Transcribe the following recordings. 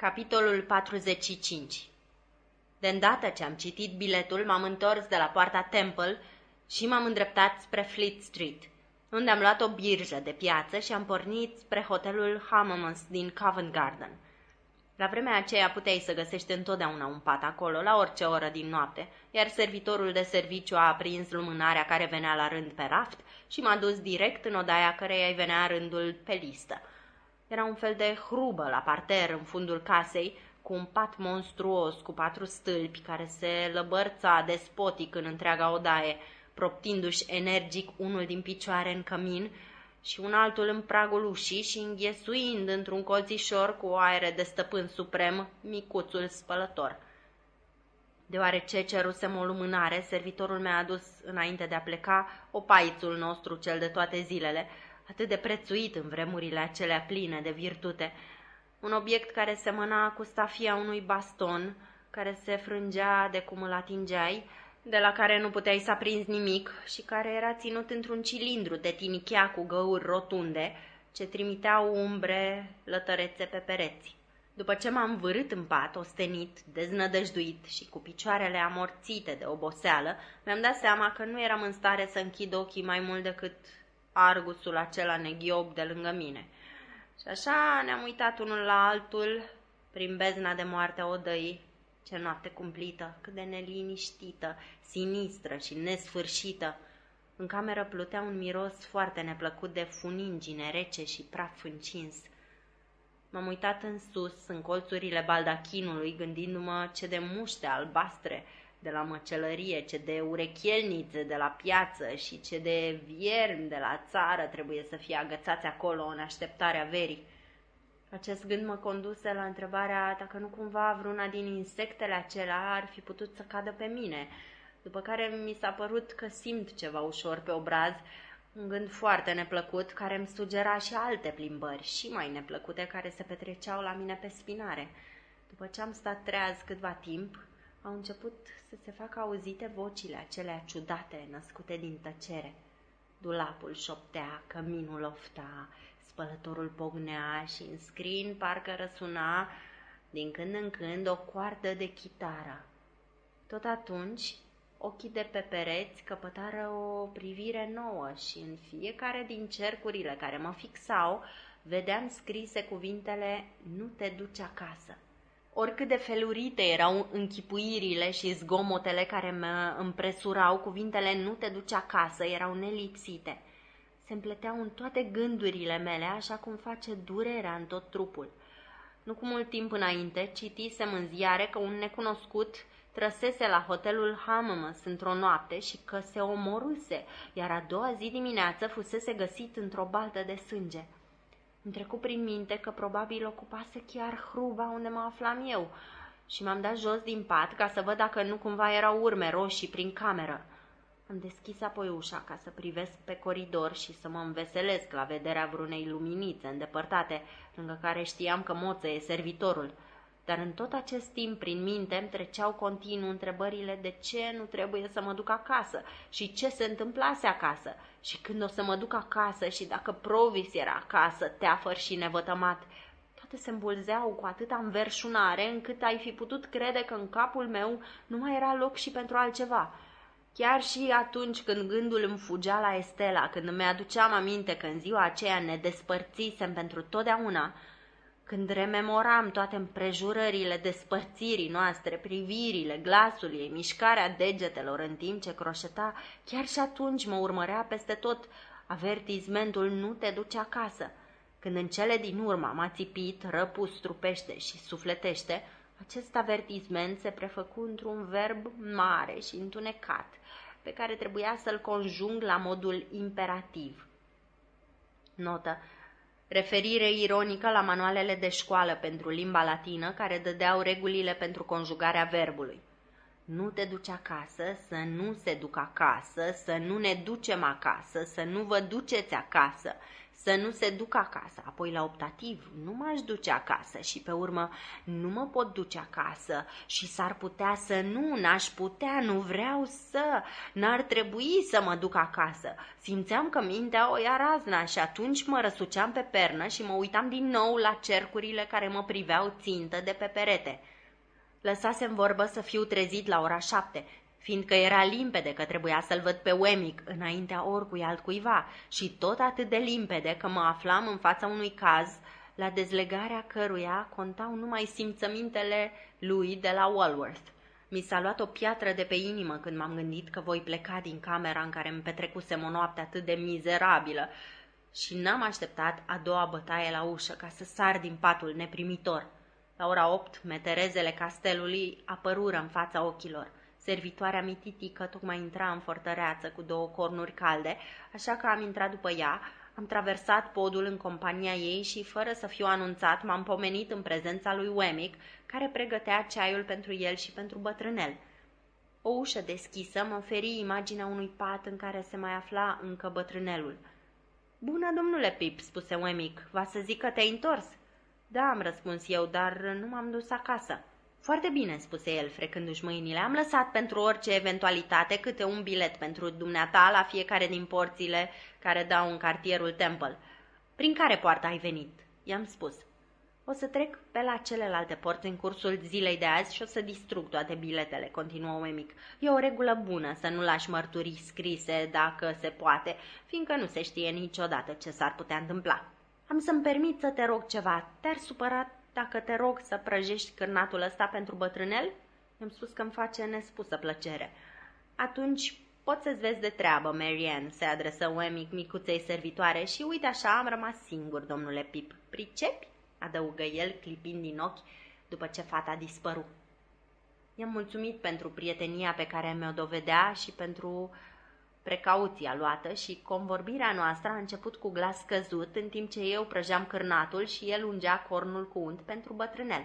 Capitolul 45 De îndată ce am citit biletul, m-am întors de la poarta Temple și m-am îndreptat spre Fleet Street, unde am luat o birjă de piață și am pornit spre hotelul Hammermans din Covent Garden. La vremea aceea puteai să găsești întotdeauna un pat acolo, la orice oră din noapte, iar servitorul de serviciu a aprins lumânarea care venea la rând pe raft și m-a dus direct în odaia căreia îi venea rândul pe listă – era un fel de hrubă la parter în fundul casei, cu un pat monstruos cu patru stâlpi care se lăbărța despotic în întreaga odaie, proptindu-și energic unul din picioare în cămin și un altul în pragul ușii și înghesuind într-un colțișor cu o aere de stăpân suprem micuțul spălător. Deoarece cerusem o lumânare, servitorul mi-a adus, înainte de a pleca, opaițul nostru, cel de toate zilele, atât de prețuit în vremurile acelea pline de virtute, un obiect care semăna cu stafia unui baston, care se frângea de cum îl atingeai, de la care nu puteai să aprinzi nimic și care era ținut într-un cilindru de tinichea cu găuri rotunde, ce trimiteau umbre lătărețe pe pereți. După ce m-am vârât în pat, ostenit, deznădăjduit și cu picioarele amorțite de oboseală, mi-am dat seama că nu eram în stare să închid ochii mai mult decât argusul acela neghiob de lângă mine. Și așa ne-am uitat unul la altul prin bezna de moarte a odăii. Ce noapte cumplită, cât de neliniștită, sinistră și nesfârșită. În cameră plutea un miros foarte neplăcut de funingine rece și praf încins. M-am uitat în sus, în colțurile baldachinului, gândindu-mă ce de muște albastre de la măcelărie, ce de urechielnițe de la piață și ce de viermi de la țară trebuie să fie agățați acolo în așteptarea verii. Acest gând mă conduse la întrebarea dacă nu cumva vreuna din insectele acelea ar fi putut să cadă pe mine, după care mi s-a părut că simt ceva ușor pe obraz, un gând foarte neplăcut care îmi sugera și alte plimbări și mai neplăcute care se petreceau la mine pe spinare. După ce am stat treaz câtva timp, au început să se facă auzite vocile acelea ciudate născute din tăcere. Dulapul șoptea, căminul ofta, spălătorul pognea și în scrin parcă răsuna din când în când o coardă de chitară. Tot atunci, ochii de pe pereți căpătară o privire nouă și în fiecare din cercurile care mă fixau, vedeam scrise cuvintele Nu te duci acasă. Oricât de felurite erau închipuirile și zgomotele care mă împresurau, cuvintele nu te duci acasă erau nelipsite. Se împleteau în toate gândurile mele, așa cum face durerea în tot trupul. Nu cu mult timp înainte, citisem în ziare că un necunoscut trăsese la hotelul Hammermas într-o noapte și că se omoruse, iar a doua zi dimineață fusese găsit într-o baltă de sânge. Îmi trecu prin minte că probabil ocupase chiar hruba unde mă aflam eu și m-am dat jos din pat ca să văd dacă nu cumva erau urme roșii prin cameră. Am deschis apoi ușa ca să privesc pe coridor și să mă înveselesc la vederea vreunei luminițe îndepărtate, lângă care știam că moță e servitorul – dar în tot acest timp prin minte îmi treceau continuu întrebările de ce nu trebuie să mă duc acasă și ce se întâmplase acasă și când o să mă duc acasă și dacă Provis era acasă, teafăr și nevătămat. Toate se îmbulzeau cu atâta înverșunare încât ai fi putut crede că în capul meu nu mai era loc și pentru altceva. Chiar și atunci când gândul îmi fugea la Estela, când îmi aduceam aminte că în ziua aceea ne despărțisem pentru totdeauna, când rememoram toate împrejurările despărțirii noastre, privirile, glasul ei, mișcarea degetelor în timp ce croșeta, chiar și atunci mă urmărea peste tot avertizmentul nu te duce acasă. Când în cele din urmă m-a țipit, răpus trupește și sufletește, acest avertisment se prefăcu într-un verb mare și întunecat, pe care trebuia să-l conjung la modul imperativ. Notă referire ironică la manualele de școală pentru limba latină care dădeau regulile pentru conjugarea verbului. nu te duci acasă, să nu se duc acasă, să nu ne ducem acasă, să nu vă duceți acasă, să nu se ducă acasă, apoi la optativ, nu m-aș duce acasă și pe urmă nu mă pot duce acasă și s-ar putea să nu, n-aș putea, nu vreau să, n-ar trebui să mă duc acasă. Simțeam că mintea o ia razna și atunci mă răsuceam pe pernă și mă uitam din nou la cercurile care mă priveau țintă de pe perete. Lăsasem vorbă să fiu trezit la ora șapte fiindcă era limpede că trebuia să-l văd pe Wemic înaintea oricui altcuiva și tot atât de limpede că mă aflam în fața unui caz la dezlegarea căruia contau numai simțămintele lui de la Walworth. Mi s-a luat o piatră de pe inimă când m-am gândit că voi pleca din camera în care îmi petrecusem o noapte atât de mizerabilă și n-am așteptat a doua bătaie la ușă ca să sar din patul neprimitor. La ora opt, meterezele castelului apărură în fața ochilor. Servitoarea mititică tocmai intra în fortăreață cu două cornuri calde, așa că am intrat după ea, am traversat podul în compania ei și, fără să fiu anunțat, m-am pomenit în prezența lui Wemmick, care pregătea ceaiul pentru el și pentru bătrânel. O ușă deschisă mă oferi imaginea unui pat în care se mai afla încă bătrânelul. Bună, domnule Pip," spuse Wemmick, va să zic că te-ai întors." Da, am răspuns eu, dar nu m-am dus acasă." Foarte bine, spuse el, frecându-și mâinile. Am lăsat pentru orice eventualitate câte un bilet pentru dumneata la fiecare din porțile care dau în cartierul Temple. Prin care poartă ai venit? I-am spus. O să trec pe la celelalte porți în cursul zilei de azi și o să distrug toate biletele, continuă Wemic. E o regulă bună să nu lași mărturii scrise dacă se poate, fiindcă nu se știe niciodată ce s-ar putea întâmpla. Am să-mi permit să te rog ceva. Te-ar supăra dacă te rog să prăjești cârnatul ăsta pentru bătrânel? I-am spus că îmi face nespusă plăcere. Atunci poți să-ți vezi de treabă, Marianne, se adresă Wemmick micuței servitoare și uite așa am rămas singur, domnule Pip. Pricepi? adăugă el, clipind din ochi după ce fata dispăru. I-am mulțumit pentru prietenia pe care mi-o dovedea și pentru precauția luată și convorbirea noastră a început cu glas căzut, în timp ce eu prăjeam cârnatul și el ungea cornul cu unt pentru bătrânel.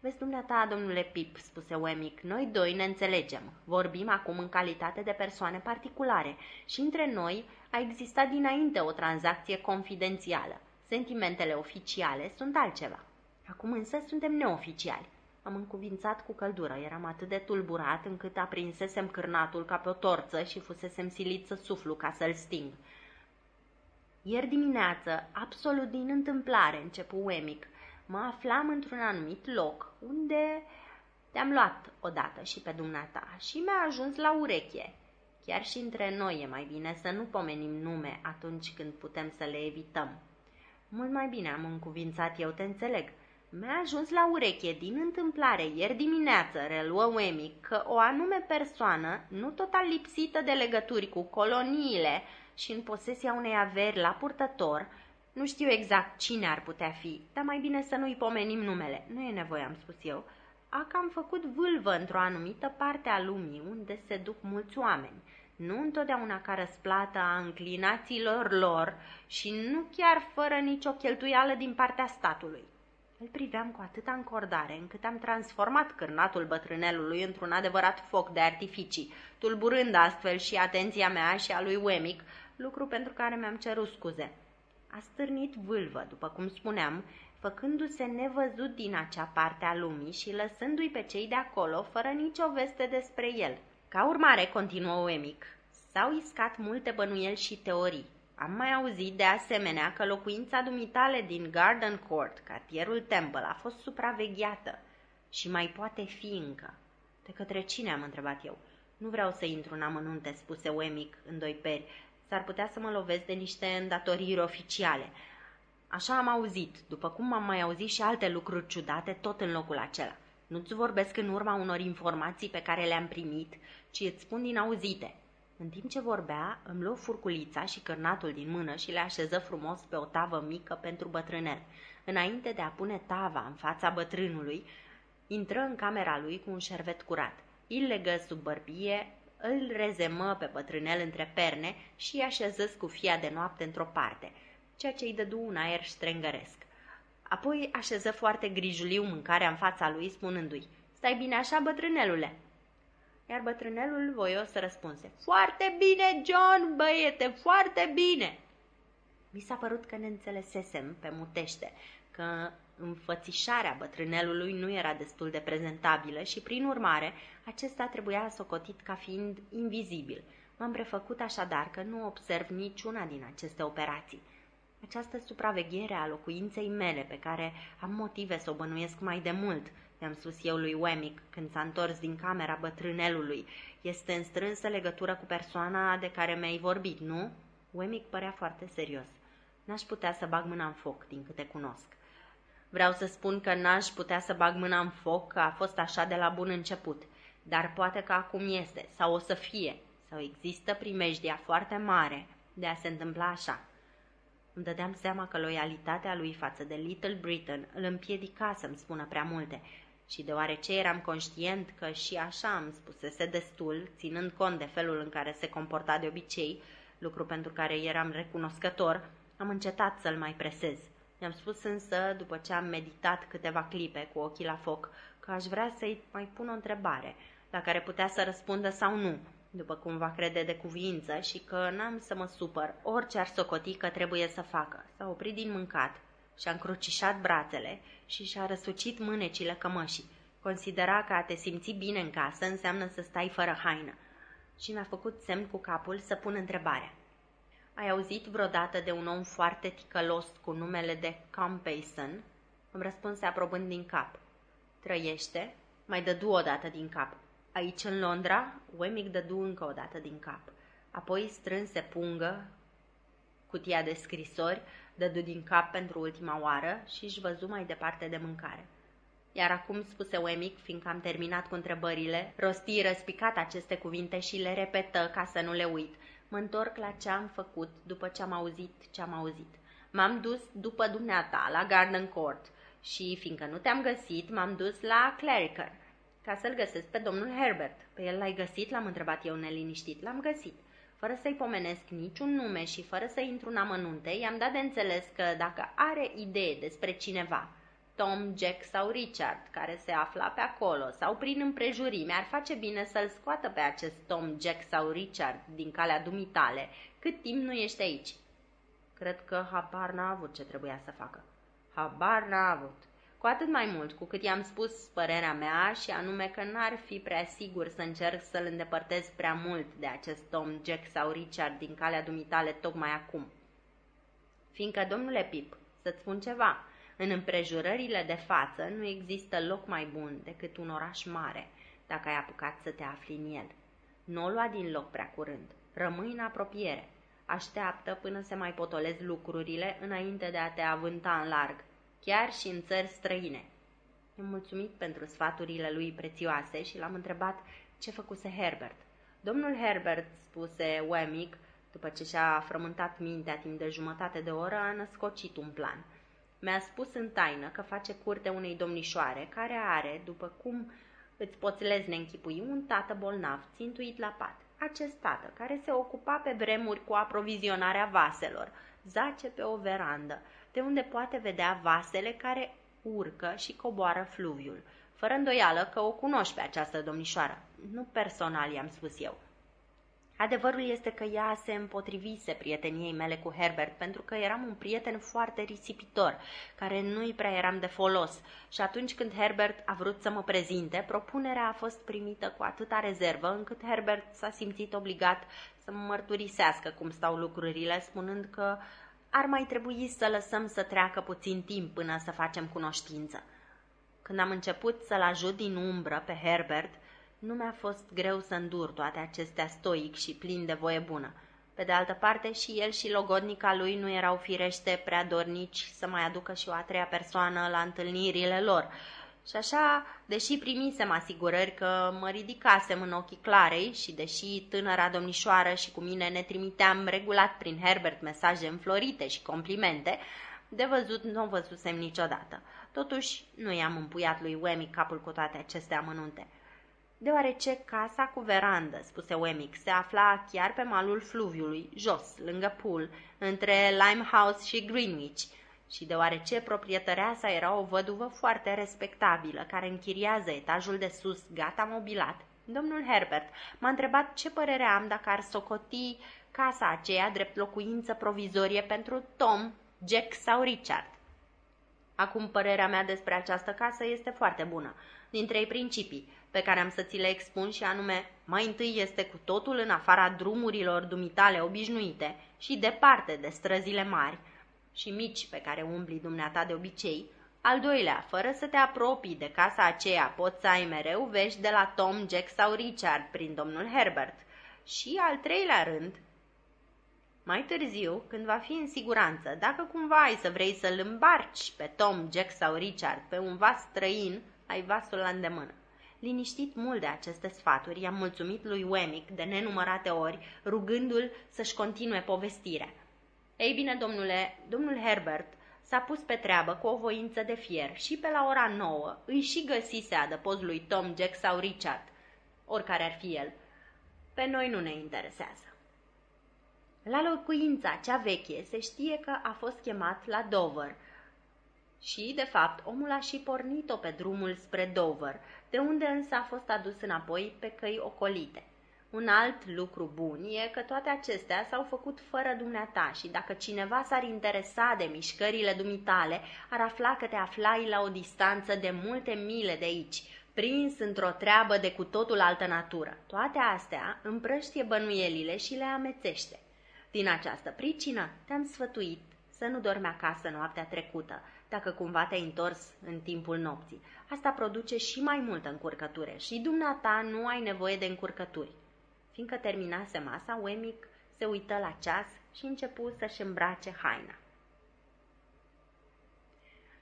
Vezi dumneata, domnule Pip, spuse Wemmick, noi doi ne înțelegem. Vorbim acum în calitate de persoane particulare și între noi a existat dinainte o tranzacție confidențială. Sentimentele oficiale sunt altceva. Acum însă suntem neoficiali. Am încuvințat cu căldură, eram atât de tulburat încât aprinsesem cârnatul ca pe o torță și fusesem silit să suflu ca să-l sting. Ieri dimineață, absolut din întâmplare, începu Wemic, mă aflam într-un anumit loc unde te-am luat odată și pe dumneata și mi-a ajuns la ureche. Chiar și între noi e mai bine să nu pomenim nume atunci când putem să le evităm. Mult mai bine am încuvințat eu, te înțeleg. Mi-a ajuns la ureche din întâmplare ieri dimineață, reluă Wemmy, că o anume persoană, nu total lipsită de legături cu coloniile și în posesia unei averi la purtător, nu știu exact cine ar putea fi, dar mai bine să nu-i pomenim numele. Nu e nevoie, am spus eu. A cam făcut vâlvă într-o anumită parte a lumii unde se duc mulți oameni. Nu întotdeauna ca răsplată a înclinațiilor lor și nu chiar fără nicio cheltuială din partea statului. Îl priveam cu atâta încordare încât am transformat cârnatul bătrânelului într-un adevărat foc de artificii, tulburând astfel și atenția mea și a lui Wemic, lucru pentru care mi-am cerut scuze. A stârnit vâlvă, după cum spuneam, făcându-se nevăzut din acea parte a lumii și lăsându-i pe cei de acolo fără nicio veste despre el. Ca urmare, continuă Wemic, s-au iscat multe bănuieli și teorii. Am mai auzit de asemenea că locuința dumitale din Garden Court, cartierul Temple, a fost supravegheată și mai poate fi încă. De către cine am întrebat eu? Nu vreau să intru în amănunte, spuse Wemic în doi peri. S-ar putea să mă lovesc de niște îndatoriri oficiale. Așa am auzit, după cum am mai auzit și alte lucruri ciudate tot în locul acela. Nu-ți vorbesc în urma unor informații pe care le-am primit, ci îți spun din auzite. În timp ce vorbea, îmi luă furculița și cărnatul din mână și le așeză frumos pe o tavă mică pentru bătrânel. Înainte de a pune tava în fața bătrânului, intră în camera lui cu un șervet curat. Îl legă sub bărbie, îl rezemă pe bătrânel între perne și îi așeză scufia de noapte într-o parte, ceea ce îi dădu un aer strengăresc. Apoi așeză foarte grijuliu mâncarea în fața lui, spunându-i, Stai bine așa, bătrânelule?" Iar bătrânelul voios răspunse, Foarte bine, John, băiete, foarte bine! Mi s-a părut că ne înțelesesem pe mutește, că înfățișarea bătrânelului nu era destul de prezentabilă și, prin urmare, acesta trebuia socotit ca fiind invizibil. M-am prefăcut așadar că nu observ niciuna din aceste operații. Această supraveghere a locuinței mele, pe care am motive să o bănuiesc mai de mult, i-am spus eu lui Wemmick când s-a întors din camera bătrânelului, este în strânsă legătură cu persoana de care mi-ai vorbit, nu? Wemmick părea foarte serios. N-aș putea să bag mâna în foc, din câte cunosc. Vreau să spun că n-aș putea să bag mâna în foc, că a fost așa de la bun început, dar poate că acum este, sau o să fie, sau există primejdia foarte mare de a se întâmpla așa. Îmi dădeam seama că loialitatea lui față de Little Britain îl împiedica să-mi spună prea multe și deoarece eram conștient că și așa îmi spusese destul, ținând cont de felul în care se comporta de obicei, lucru pentru care eram recunoscător, am încetat să-l mai presez. I-am spus însă, după ce am meditat câteva clipe cu ochii la foc, că aș vrea să-i mai pun o întrebare, la care putea să răspundă sau nu, după cum va crede de cuvință și că n-am să mă supăr orice ar socoti că trebuie să facă. S-a oprit din mâncat și-a încrucișat brațele și și-a răsucit mânecile cămășii. Considera că a te simți bine în casă înseamnă să stai fără haină. Și mi-a făcut semn cu capul să pun întrebarea. Ai auzit vreodată de un om foarte ticălos cu numele de Compeyson? Îmi răspunse aprobând din cap. Trăiește? Mai dădu o dată din cap. Aici în Londra, Wemmick dădu încă o dată din cap. Apoi strânse pungă, cutia de scrisori, dădu din cap pentru ultima oară și își văzu mai departe de mâncare. Iar acum, spuse Wemmick, fiindcă am terminat cu întrebările, rosti răspicat aceste cuvinte și le repetă ca să nu le uit. Mă întorc la ce am făcut după ce am auzit ce am auzit. M-am dus după dumneata la Garden Court și, fiindcă nu te-am găsit, m-am dus la Cleriker ca să-l găsesc pe domnul Herbert. Pe el l-ai găsit? L-am întrebat eu neliniștit. L-am găsit. Fără să-i pomenesc niciun nume și fără să intru în amănunte, i-am dat de înțeles că dacă are idee despre cineva, Tom, Jack sau Richard, care se afla pe acolo, sau prin împrejurime, ar face bine să-l scoată pe acest Tom, Jack sau Richard din calea dumitale, cât timp nu ești aici. Cred că habar n-a avut ce trebuia să facă. Habar n-a avut. Cu atât mai mult cu cât i-am spus părerea mea și anume că n-ar fi prea sigur să încerc să-l îndepărtez prea mult de acest Tom, Jack sau Richard din calea dumitale tocmai acum. Fiindcă, domnule Pip, să-ți spun ceva, în împrejurările de față nu există loc mai bun decât un oraș mare, dacă ai apucat să te afli în el. Nu o lua din loc prea curând. Rămâi în apropiere. Așteaptă până se mai potolez lucrurile înainte de a te avânta în larg chiar și în țări străine. I-am mulțumit pentru sfaturile lui prețioase și l-am întrebat ce făcuse Herbert. Domnul Herbert, spuse Wemmick, după ce și-a frământat mintea timp de jumătate de oră, a născocit un plan. Mi-a spus în taină că face curte unei domnișoare care are, după cum îți poți lezne închipui, un tată bolnav țintuit la pat. Acest tată, care se ocupa pe vremuri cu aprovizionarea vaselor, zace pe o verandă de unde poate vedea vasele care urcă și coboară fluviul. Fără îndoială că o cunoști pe această domnișoară. Nu personal, i-am spus eu. Adevărul este că ea se împotrivise prieteniei mele cu Herbert pentru că eram un prieten foarte risipitor, care nu-i prea eram de folos și atunci când Herbert a vrut să mă prezinte, propunerea a fost primită cu atâta rezervă încât Herbert s-a simțit obligat să mă mărturisească cum stau lucrurile, spunând că ar mai trebui să lăsăm să treacă puțin timp până să facem cunoștință. Când am început să-l ajut din umbră pe Herbert, nu mi-a fost greu să îndur toate acestea stoic și plin de voie bună. Pe de altă parte, și el și logodnica lui nu erau firește prea dornici să mai aducă și o a treia persoană la întâlnirile lor, și așa, deși primisem asigurări că mă ridicasem în ochii Clarei și deși tânăra domnișoară și cu mine ne trimiteam regulat prin Herbert mesaje înflorite și complimente, de văzut nu o văzusem niciodată. Totuși, nu i-am împuiat lui Wemmick capul cu toate aceste amănunte. Deoarece casa cu verandă, spuse Wemmick, se afla chiar pe malul fluviului, jos, lângă pool, între Limehouse și Greenwich – și deoarece sa era o văduvă foarte respectabilă, care închiriază etajul de sus gata mobilat, Domnul Herbert m-a întrebat ce părere am dacă ar socoti casa aceea drept locuință provizorie pentru Tom, Jack sau Richard. Acum părerea mea despre această casă este foarte bună, din trei principii, pe care am să ți le expun și anume, mai întâi este cu totul în afara drumurilor dumitale obișnuite și departe de străzile mari și mici pe care umbli dumneata de obicei, al doilea, fără să te apropii de casa aceea, poți să ai mereu vești de la Tom, Jack sau Richard prin domnul Herbert. Și al treilea rând, mai târziu, când va fi în siguranță, dacă cumva ai să vrei să-l îmbarci pe Tom, Jack sau Richard pe un vas străin, ai vasul la îndemână. Liniștit mult de aceste sfaturi, i-am mulțumit lui Wemmick de nenumărate ori, rugându-l să-și continue povestirea. Ei bine, domnule, domnul Herbert s-a pus pe treabă cu o voință de fier și pe la ora nouă îi și găsise adăpost lui Tom, Jack sau Richard, oricare ar fi el. Pe noi nu ne interesează. La locuința cea veche se știe că a fost chemat la Dover și, de fapt, omul a și pornit-o pe drumul spre Dover, de unde însă a fost adus înapoi pe căi ocolite. Un alt lucru bun e că toate acestea s-au făcut fără dumneata și dacă cineva s-ar interesa de mișcările dumitale, ar afla că te aflai la o distanță de multe mile de aici, prins într-o treabă de cu totul altă natură. Toate astea împrăștie bănuielile și le amețește. Din această pricină te-am sfătuit să nu dormi acasă noaptea trecută, dacă cumva te-ai întors în timpul nopții. Asta produce și mai multă încurcătură și dumneata nu ai nevoie de încurcături. Fiindcă terminase masa, Wemmick se uită la ceas și începu să-și îmbrace haina.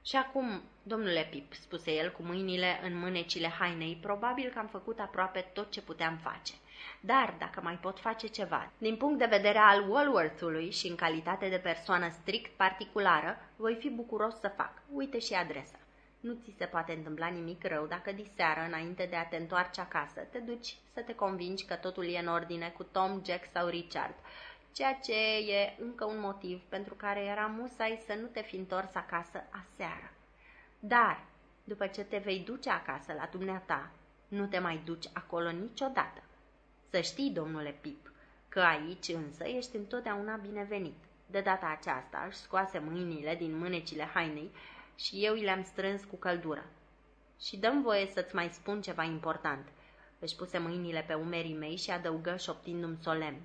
Și acum, domnule Pip, spuse el cu mâinile în mânecile hainei, probabil că am făcut aproape tot ce puteam face. Dar, dacă mai pot face ceva, din punct de vedere al Walworth-ului și în calitate de persoană strict particulară, voi fi bucuros să fac. Uite și adresa. Nu ți se poate întâmpla nimic rău dacă diseară, înainte de a te întoarce acasă, te duci să te convingi că totul e în ordine cu Tom, Jack sau Richard, ceea ce e încă un motiv pentru care era musai să nu te fi întors acasă aseară. Dar, după ce te vei duce acasă la dumneata, nu te mai duci acolo niciodată. Să știi, domnule Pip, că aici însă ești întotdeauna binevenit. De data aceasta își scoase mâinile din mânecile hainei și eu i le-am strâns cu căldură. Și dăm voie să-ți mai spun ceva important. Își puse mâinile pe umerii mei și adăugă șoptindu-mi solemn.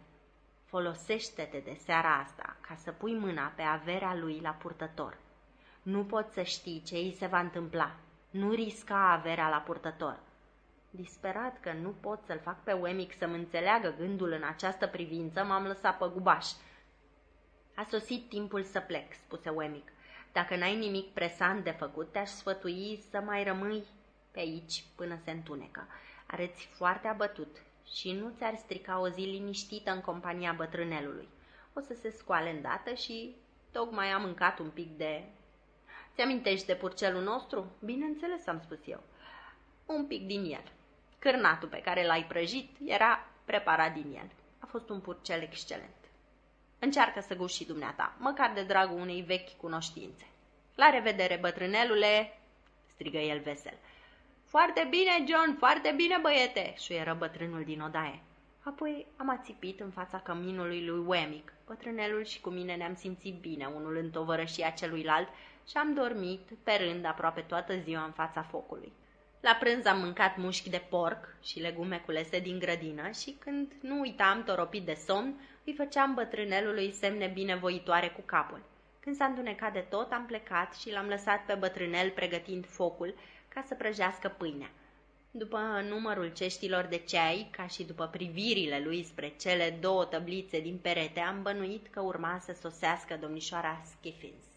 Folosește-te de seara asta ca să pui mâna pe averea lui la purtător. Nu poți să știi ce îi se va întâmpla. Nu risca averea la purtător. Disperat că nu pot să-l fac pe Wemmick să-mi înțeleagă gândul în această privință, m-am lăsat pe gubaș. A sosit timpul să plec, spuse Wemmick. Dacă n-ai nimic presant de făcut, te-aș sfătui să mai rămâi pe aici până se întunecă. Areți foarte abătut și nu ți-ar strica o zi liniștită în compania bătrânelului. O să se scoale îndată și tocmai am mâncat un pic de... Ți-amintești de purcelul nostru? Bineînțeles, am spus eu. Un pic din el. Cârnatul pe care l-ai prăjit era preparat din el. A fost un purcel excelent. Încearcă să guși și dumneata, măcar de dragul unei vechi cunoștințe. La revedere, bătrânelule!" strigă el vesel. Foarte bine, John, foarte bine, băiete!" șuieră bătrânul din odaie. Apoi am ațipit în fața căminului lui Wemmick. Bătrânelul și cu mine ne-am simțit bine, unul în tovărășia celuilalt, și am dormit pe rând aproape toată ziua în fața focului. La prânz am mâncat mușchi de porc și legume culese din grădină și când nu uitam toropit de somn, îi făceam bătrânelului semne binevoitoare cu capul. Când s-a întunecat de tot, am plecat și l-am lăsat pe bătrânel pregătind focul ca să prăjească pâinea. După numărul ceștilor de ceai, ca și după privirile lui spre cele două tăblițe din perete, am bănuit că urma să sosească domnișoara Skiffins.